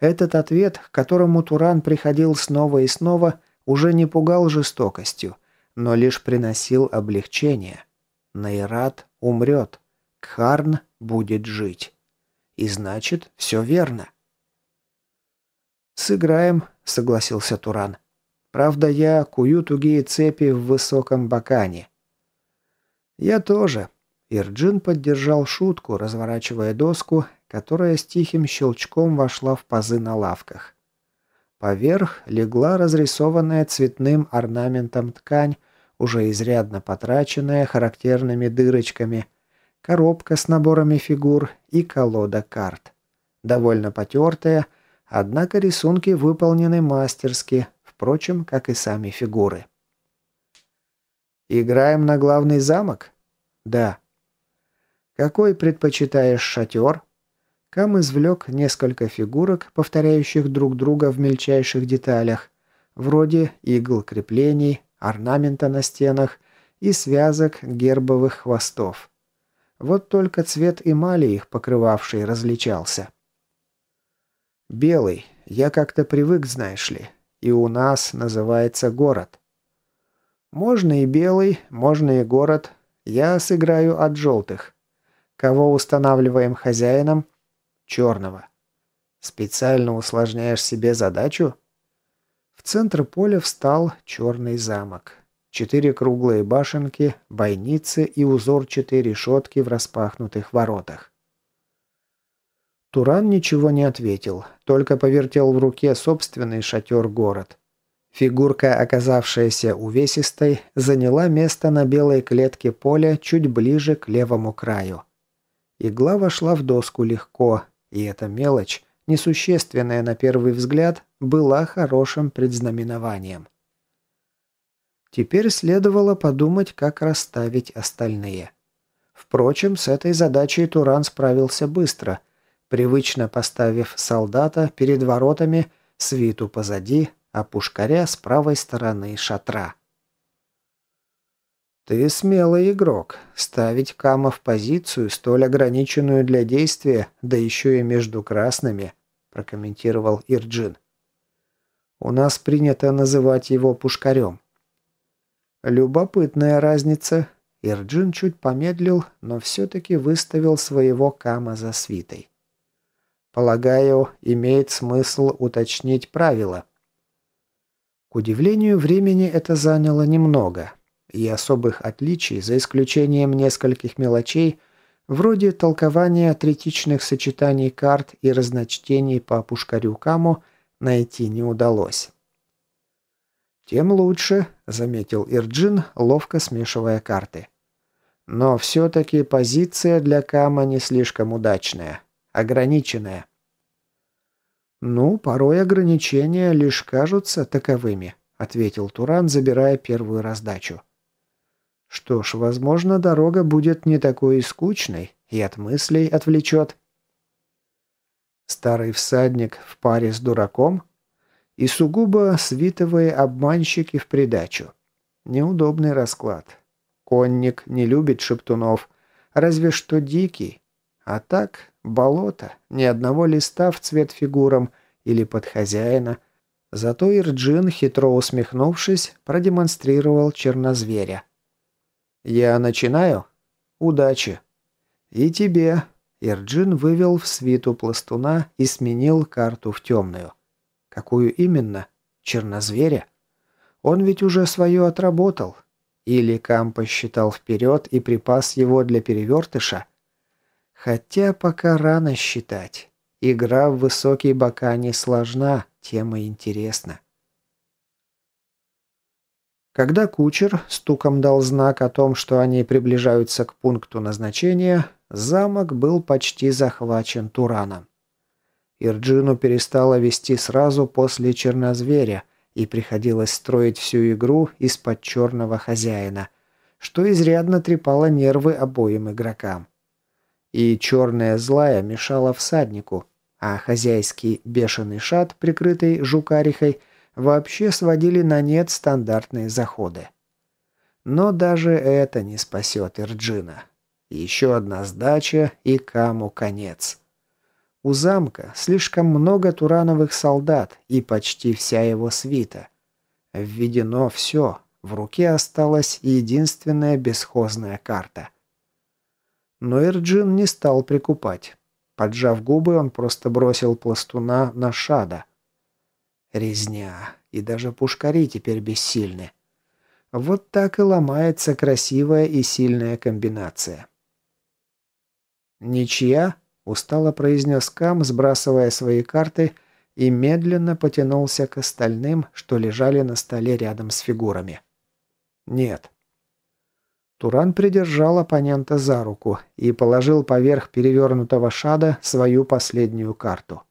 Speaker 1: Этот ответ, к которому Туран приходил снова и снова, уже не пугал жестокостью, но лишь приносил облегчение. Наират умрет, Кхарн будет жить. И значит, все верно. «Сыграем», — согласился Туран. «Правда, я кую тугие цепи в высоком бакане». «Я тоже», Ирджин поддержал шутку, разворачивая доску, которая с тихим щелчком вошла в пазы на лавках. Поверх легла разрисованная цветным орнаментом ткань, уже изрядно потраченная характерными дырочками, коробка с наборами фигур и колода карт. Довольно потертая, однако рисунки выполнены мастерски, впрочем, как и сами фигуры. «Играем на главный замок?» «Да». Какой предпочитаешь шатер?» Кам извлек несколько фигурок, повторяющих друг друга в мельчайших деталях, вроде игл креплений, орнамента на стенах и связок гербовых хвостов. Вот только цвет эмали их покрывавший различался. «Белый. Я как-то привык, знаешь ли. И у нас называется город». «Можно и белый, можно и город. Я сыграю от желтых. Кого устанавливаем хозяином? Черного. Специально усложняешь себе задачу? В центр поля встал черный замок. Четыре круглые башенки, бойницы и узорчатые решетки в распахнутых воротах. Туран ничего не ответил, только повертел в руке собственный шатер-город. Фигурка, оказавшаяся увесистой, заняла место на белой клетке поля чуть ближе к левому краю. Игла вошла в доску легко, и эта мелочь, несущественная на первый взгляд, была хорошим предзнаменованием. Теперь следовало подумать, как расставить остальные. Впрочем, с этой задачей Туран справился быстро, привычно поставив солдата перед воротами, свиту позади, а пушкаря с правой стороны шатра. «Ты смелый игрок. Ставить Кама в позицию, столь ограниченную для действия, да еще и между красными», – прокомментировал Ирджин. «У нас принято называть его пушкарем». «Любопытная разница». Ирджин чуть помедлил, но все-таки выставил своего Кама за свитой. «Полагаю, имеет смысл уточнить правила». К удивлению, времени это заняло немного – и особых отличий, за исключением нескольких мелочей, вроде толкования третичных сочетаний карт и разночтений по пушкарю Каму, найти не удалось. «Тем лучше», — заметил Ирджин, ловко смешивая карты. «Но все-таки позиция для Кама не слишком удачная, ограниченная». «Ну, порой ограничения лишь кажутся таковыми», — ответил Туран, забирая первую раздачу. Что ж, возможно, дорога будет не такой скучной, и от мыслей отвлечет. Старый всадник в паре с дураком и сугубо свитовые обманщики в придачу. Неудобный расклад. Конник не любит шептунов, разве что дикий. А так, болото, ни одного листа в цвет фигурам или под хозяина. Зато Ирджин, хитро усмехнувшись, продемонстрировал чернозверя. «Я начинаю? Удачи!» «И тебе!» Ирджин вывел в свиту пластуна и сменил карту в темную. «Какую именно? Чернозверя?» Он ведь уже свое отработал. Или Кам посчитал вперед и припас его для перевертыша? Хотя пока рано считать. Игра в высокие бока не сложна, тема интересна. Когда кучер стуком дал знак о том, что они приближаются к пункту назначения, замок был почти захвачен Тураном. Ирджину перестала вести сразу после Чернозверя – и приходилось строить всю игру из-под черного хозяина, что изрядно трепало нервы обоим игрокам. И черная злая мешала всаднику, а хозяйский бешеный шат, прикрытый жукарихой, вообще сводили на нет стандартные заходы. Но даже это не спасет Ирджина. Еще одна сдача и Каму конец. У замка слишком много турановых солдат и почти вся его свита. Введено все, в руке осталась единственная бесхозная карта. Но Эрджин не стал прикупать. Поджав губы, он просто бросил пластуна на шада. Резня. И даже пушкари теперь бессильны. Вот так и ломается красивая и сильная комбинация. Ничья Устало произнес Кам, сбрасывая свои карты, и медленно потянулся к остальным, что лежали на столе рядом с фигурами. «Нет». Туран придержал оппонента за руку и положил поверх перевернутого шада свою последнюю карту.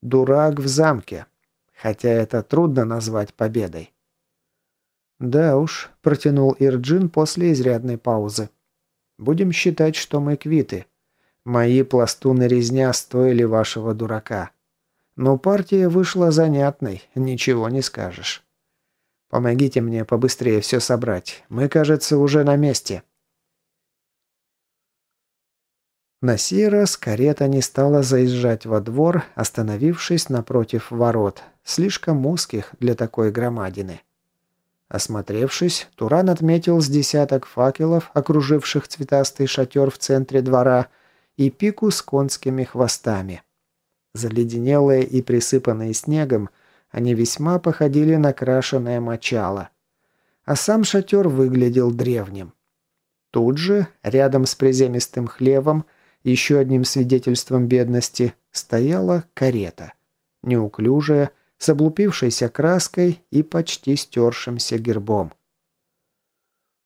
Speaker 1: «Дурак в замке», хотя это трудно назвать победой. «Да уж», – протянул Ирджин после изрядной паузы. «Будем считать, что мы квиты. Мои пластуны резня стоили вашего дурака. Но партия вышла занятной, ничего не скажешь. Помогите мне побыстрее все собрать. Мы, кажется, уже на месте. На сей раз карета не стала заезжать во двор, остановившись напротив ворот, слишком узких для такой громадины. Осмотревшись, Туран отметил с десяток факелов, окруживших цветастый шатер в центре двора, и пику с конскими хвостами. Заледенелые и присыпанные снегом, они весьма походили на крашеное мочало. А сам шатер выглядел древним. Тут же, рядом с приземистым хлевом, еще одним свидетельством бедности, стояла карета. Неуклюжая, с облупившейся краской и почти стершимся гербом.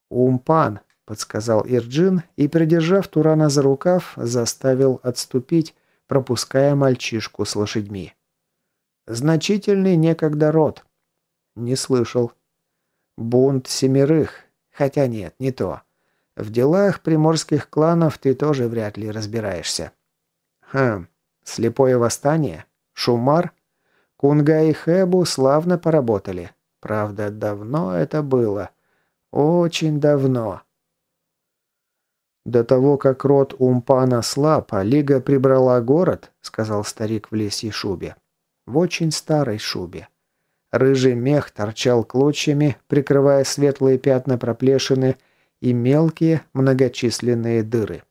Speaker 1: «Умпан», подсказал Ирджин и, придержав Турана за рукав, заставил отступить, пропуская мальчишку с лошадьми. «Значительный некогда род». «Не слышал». «Бунт семерых. Хотя нет, не то. В делах приморских кланов ты тоже вряд ли разбираешься». «Хм, слепое восстание? Шумар?» Кунга и Хэбу славно поработали. Правда, давно это было. Очень давно. «До того, как род Умпана слаб, а Лига прибрала город», — сказал старик в лесьей шубе. В очень старой шубе. Рыжий мех торчал клочьями, прикрывая светлые пятна проплешины и мелкие многочисленные дыры.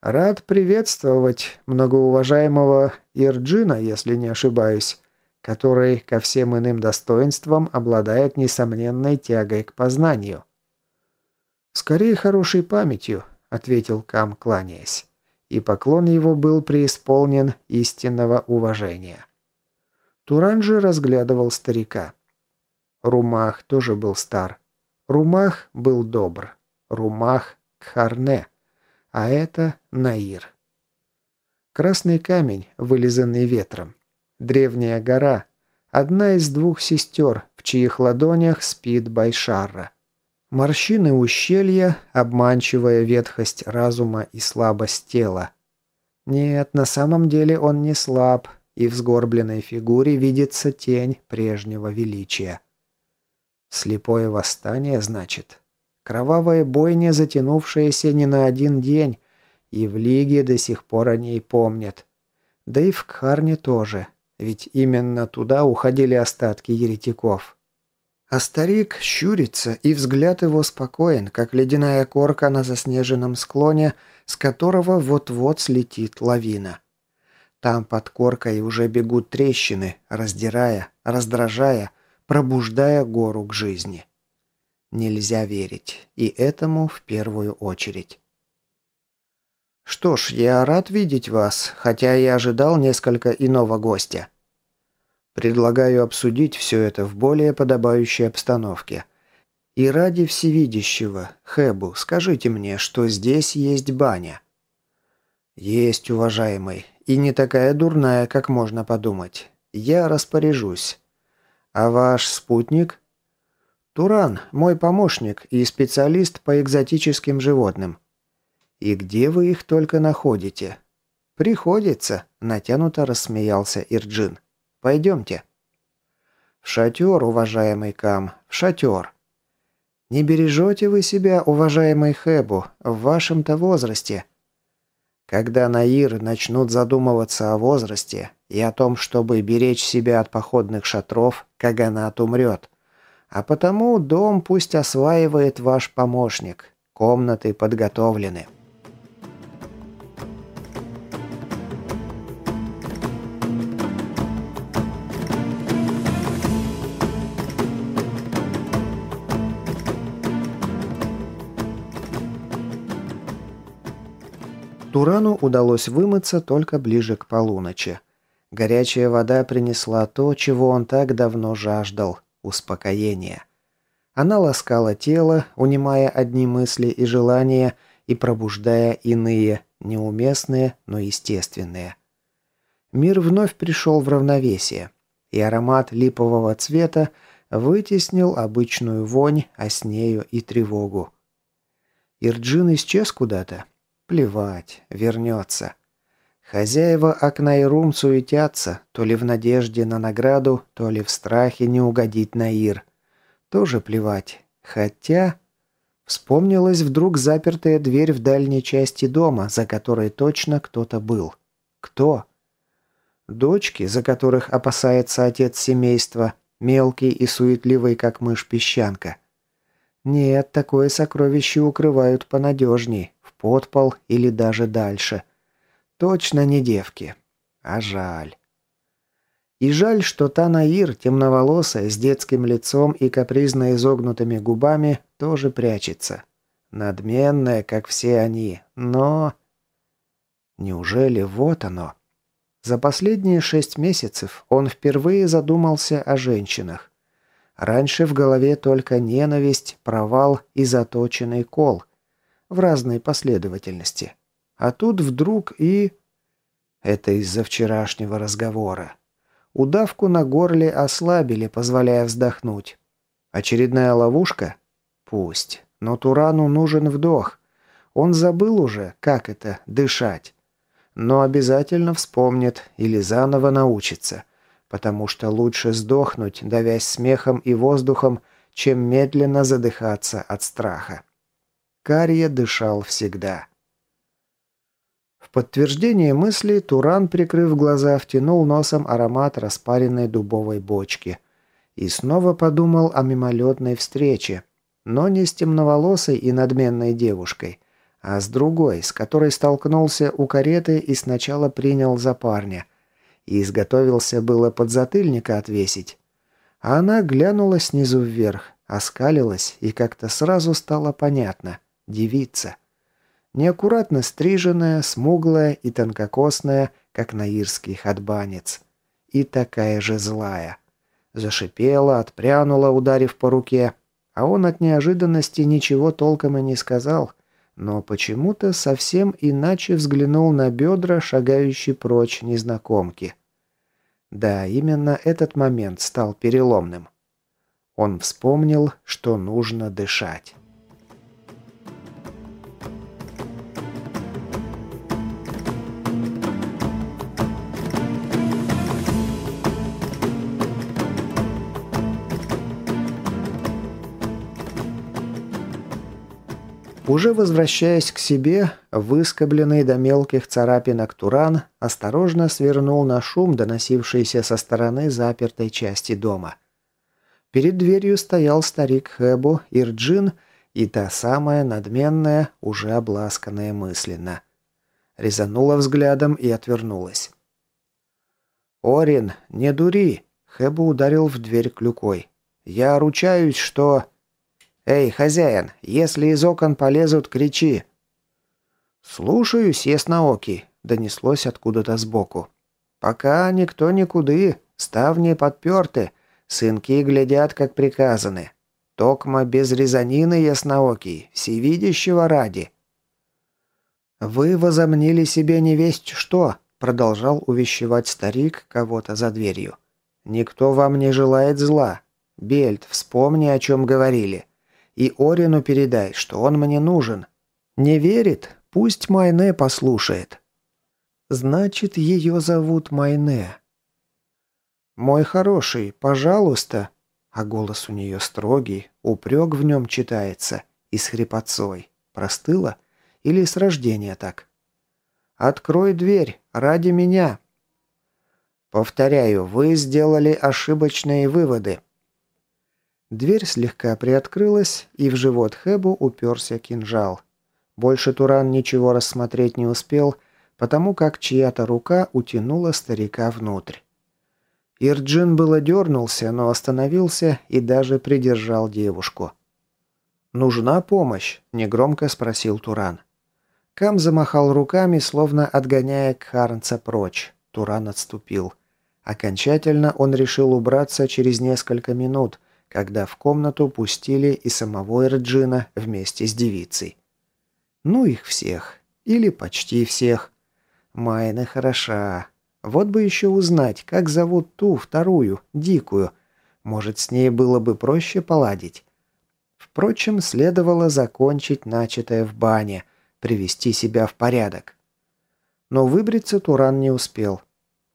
Speaker 1: «Рад приветствовать многоуважаемого Ирджина, если не ошибаюсь, который ко всем иным достоинствам обладает несомненной тягой к познанию». «Скорее хорошей памятью», — ответил Кам, кланяясь. И поклон его был преисполнен истинного уважения. Туран же разглядывал старика. Румах тоже был стар. Румах был добр. Румах — Кхарне. А это Наир. Красный камень, вылизанный ветром. Древняя гора. Одна из двух сестер, в чьих ладонях спит Байшарра. Морщины ущелья, обманчивая ветхость разума и слабость тела. Нет, на самом деле он не слаб, и в сгорбленной фигуре видится тень прежнего величия. Слепое восстание, значит. Кровавая бойня, затянувшаяся не на один день, и в Лиге до сих пор о ней помнят. Да и в Кхарне тоже, ведь именно туда уходили остатки еретиков. А старик щурится, и взгляд его спокоен, как ледяная корка на заснеженном склоне, с которого вот-вот слетит лавина. Там под коркой уже бегут трещины, раздирая, раздражая, пробуждая гору к жизни. Нельзя верить, и этому в первую очередь. «Что ж, я рад видеть вас, хотя и ожидал несколько иного гостя. Предлагаю обсудить все это в более подобающей обстановке. И ради всевидящего, Хэбу, скажите мне, что здесь есть баня». «Есть, уважаемый, и не такая дурная, как можно подумать. Я распоряжусь. А ваш спутник?» «Туран, мой помощник и специалист по экзотическим животным. «И где вы их только находите?» «Приходится», — натянуто рассмеялся Ирджин. «Пойдемте». «В шатер, уважаемый Кам, в шатер». «Не бережете вы себя, уважаемый Хэбу, в вашем-то возрасте?» Когда Наир начнут задумываться о возрасте и о том, чтобы беречь себя от походных шатров, Каганат умрет. А потому дом пусть осваивает ваш помощник. Комнаты подготовлены. Турану удалось вымыться только ближе к полуночи. Горячая вода принесла то, чего он так давно жаждал – успокоение. Она ласкала тело, унимая одни мысли и желания и пробуждая иные, неуместные, но естественные. Мир вновь пришел в равновесие, и аромат липового цвета вытеснил обычную вонь, а с нею и тревогу. Ирджин исчез куда-то, Плевать, вернется. Хозяева окна и рум суетятся, то ли в надежде на награду, то ли в страхе не угодить на Ир. Тоже плевать. Хотя... Вспомнилась вдруг запертая дверь в дальней части дома, за которой точно кто-то был. Кто? Дочки, за которых опасается отец семейства, мелкий и суетливый, как мышь-песчанка. Нет, такое сокровище укрывают понадежней, подпол или даже дальше. Точно не девки. А жаль. И жаль, что та Наир, темноволосая, с детским лицом и капризно изогнутыми губами, тоже прячется. Надменная, как все они, но... Неужели вот оно? За последние шесть месяцев он впервые задумался о женщинах. Раньше в голове только ненависть, провал и заточенный кол – в разной последовательности. А тут вдруг и... Это из-за вчерашнего разговора. Удавку на горле ослабили, позволяя вздохнуть. Очередная ловушка? Пусть. Но Турану нужен вдох. Он забыл уже, как это – дышать. Но обязательно вспомнит или заново научится. Потому что лучше сдохнуть, давясь смехом и воздухом, чем медленно задыхаться от страха. Карья дышал всегда. В подтверждение мысли Туран, прикрыв глаза, втянул носом аромат распаренной дубовой бочки. И снова подумал о мимолетной встрече. Но не с темноволосой и надменной девушкой, а с другой, с которой столкнулся у кареты и сначала принял за парня. И изготовился было подзатыльника отвесить. А она глянула снизу вверх, оскалилась, и как-то сразу стало понятно – девица. Неаккуратно стриженная, смуглая и тонкокосная, как наирский хатбанец. И такая же злая. Зашипела, отпрянула, ударив по руке. А он от неожиданности ничего толком и не сказал, но почему-то совсем иначе взглянул на бедра, шагающей прочь незнакомки. Да, именно этот момент стал переломным. Он вспомнил, что нужно дышать. Уже возвращаясь к себе, выскобленный до мелких царапинок Туран осторожно свернул на шум, доносившийся со стороны запертой части дома. Перед дверью стоял старик Хэбу, Ирджин и та самая надменная, уже обласканная мысленно. Резанула взглядом и отвернулась. «Орин, не дури!» — Хэбу ударил в дверь клюкой. «Я ручаюсь, что...» «Эй, хозяин, если из окон полезут, кричи!» «Слушаюсь, ясноокий», — донеслось откуда-то сбоку. «Пока никто никуды, ставни подперты, сынки глядят, как приказаны. Токма без резанины, ясноокий, всевидящего ради». «Вы возомнили себе невесть что?» — продолжал увещевать старик кого-то за дверью. «Никто вам не желает зла. Бельт, вспомни, о чем говорили. И Орину передай, что он мне нужен. Не верит? Пусть Майне послушает. Значит, ее зовут Майне. Мой хороший, пожалуйста. А голос у нее строгий, упрек в нем читается. И с хрипотцой. Простыла? Или с рождения так? Открой дверь, ради меня. Повторяю, вы сделали ошибочные выводы. Дверь слегка приоткрылась, и в живот Хэбу уперся кинжал. Больше Туран ничего рассмотреть не успел, потому как чья-то рука утянула старика внутрь. Ирджин было дернулся, но остановился и даже придержал девушку. «Нужна помощь?» – негромко спросил Туран. Кам замахал руками, словно отгоняя Кхарнца прочь. Туран отступил. Окончательно он решил убраться через несколько минут – когда в комнату пустили и самого Эрджина вместе с девицей. Ну их всех. Или почти всех. Майна хороша. Вот бы еще узнать, как зовут ту, вторую, дикую. Может, с ней было бы проще поладить. Впрочем, следовало закончить начатое в бане, привести себя в порядок. Но выбриться Туран не успел.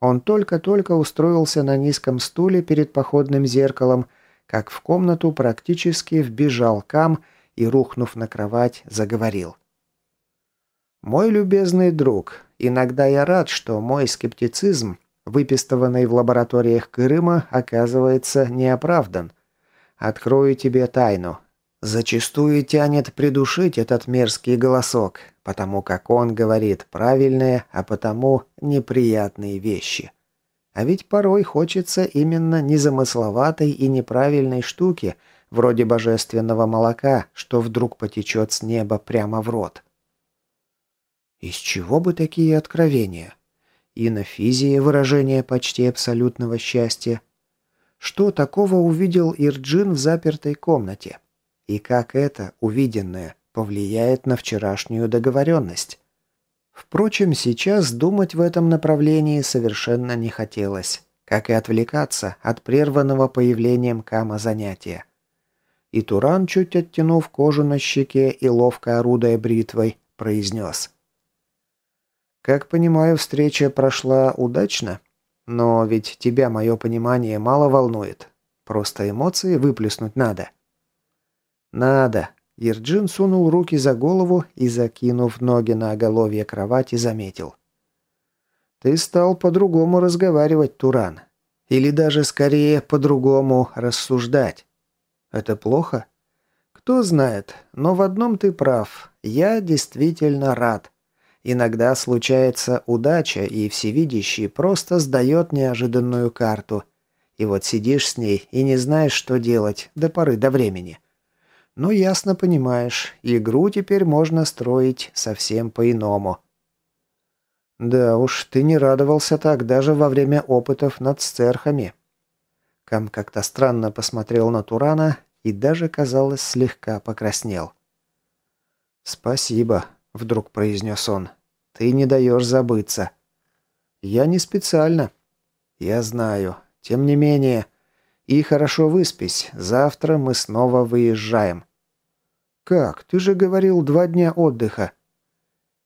Speaker 1: Он только-только устроился на низком стуле перед походным зеркалом как в комнату практически вбежал Кам и, рухнув на кровать, заговорил. «Мой любезный друг, иногда я рад, что мой скептицизм, выпистованный в лабораториях Крыма, оказывается неоправдан. Открою тебе тайну. Зачастую тянет придушить этот мерзкий голосок, потому как он говорит правильные, а потому неприятные вещи. А ведь порой хочется именно незамысловатой и неправильной штуки, вроде божественного молока, что вдруг потечет с неба прямо в рот. Из чего бы такие откровения? И на физии выражение почти абсолютного счастья. Что такого увидел Ирджин в запертой комнате? И как это, увиденное, повлияет на вчерашнюю договоренность? Впрочем, сейчас думать в этом направлении совершенно не хотелось, как и отвлекаться от прерванного появлением Кама занятия. И Туран, чуть оттянув кожу на щеке и ловко орудая бритвой, произнес. «Как понимаю, встреча прошла удачно, но ведь тебя мое понимание мало волнует. Просто эмоции выплеснуть надо». «Надо», Ерджин сунул руки за голову и, закинув ноги на оголовье кровати, заметил. «Ты стал по-другому разговаривать, Туран. Или даже, скорее, по-другому рассуждать. Это плохо? Кто знает, но в одном ты прав. Я действительно рад. Иногда случается удача, и всевидящий просто сдает неожиданную карту. И вот сидишь с ней и не знаешь, что делать до поры до времени». Но ясно понимаешь, игру теперь можно строить совсем по-иному. Да уж, ты не радовался так даже во время опытов над сцерхами. Кам как-то странно посмотрел на Турана и даже, казалось, слегка покраснел. «Спасибо», — вдруг произнес он. «Ты не даешь забыться». «Я не специально». «Я знаю. Тем не менее...» «И хорошо выспись. Завтра мы снова выезжаем». «Как? Ты же говорил два дня отдыха».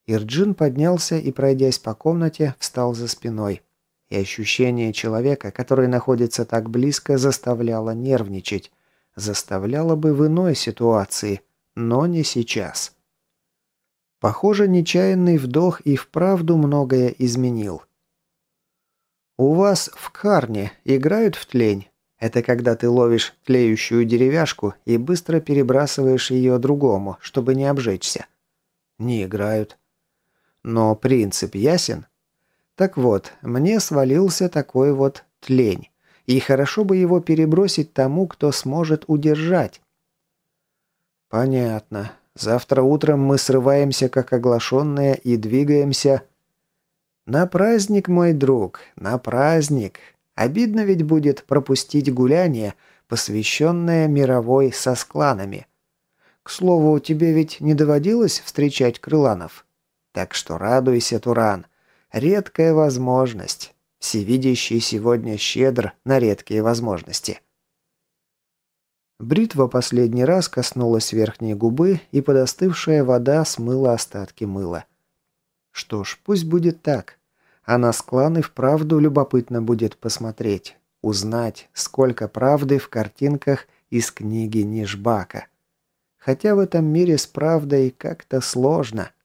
Speaker 1: Ирджин поднялся и, пройдясь по комнате, встал за спиной. И ощущение человека, который находится так близко, заставляло нервничать. Заставляло бы в иной ситуации, но не сейчас. Похоже, нечаянный вдох и вправду многое изменил. «У вас в Карне играют в тлень?» Это когда ты ловишь тлеющую деревяшку и быстро перебрасываешь ее другому, чтобы не обжечься. Не играют. Но принцип ясен? Так вот, мне свалился такой вот тлень. И хорошо бы его перебросить тому, кто сможет удержать. Понятно. Завтра утром мы срываемся, как оглашенные, и двигаемся... На праздник, мой друг, на праздник. Обидно ведь будет пропустить гуляние, посвященное мировой со скланами. К слову, тебе ведь не доводилось встречать крыланов? Так что радуйся, Туран. Редкая возможность. Всевидящий сегодня щедр на редкие возможности. Бритва последний раз коснулась верхней губы, и подостывшая вода смыла остатки мыла. Что ж, пусть будет так. А на склан и вправду любопытно будет посмотреть, узнать, сколько правды в картинках из книги Нижбака. Хотя в этом мире с правдой как-то сложно –